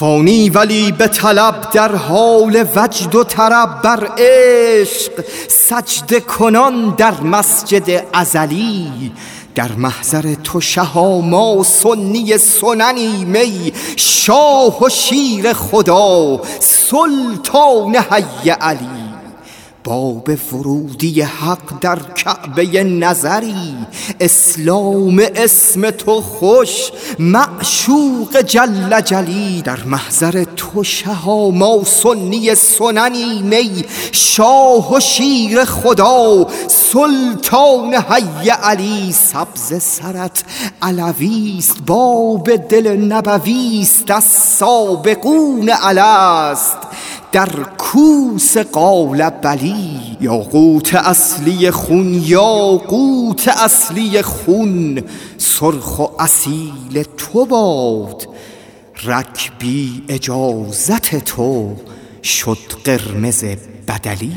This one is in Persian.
فانی ولی به طلب در حال وجد و طرب بر عشق سجده کنان در مسجد ازلی. در محضر تو شها ما سنی سننی می شاه و شیر خدا سلطان حی علی. باب فرودی حق در کعبه نظری. اسلام اسم تو خوش معشوق جل جلی. در محضر تو شها ما سنی سننی می شاه و شیر خدا. سلطان حی علی سبز سرت علویست باب دل نبویست از سابقون است در کوس قال بلی یاقوت اصلی خون یاقوت اصلی خون سرخ و اصیل تو باد. رکبی اجازت تو شد قرمز بدلی.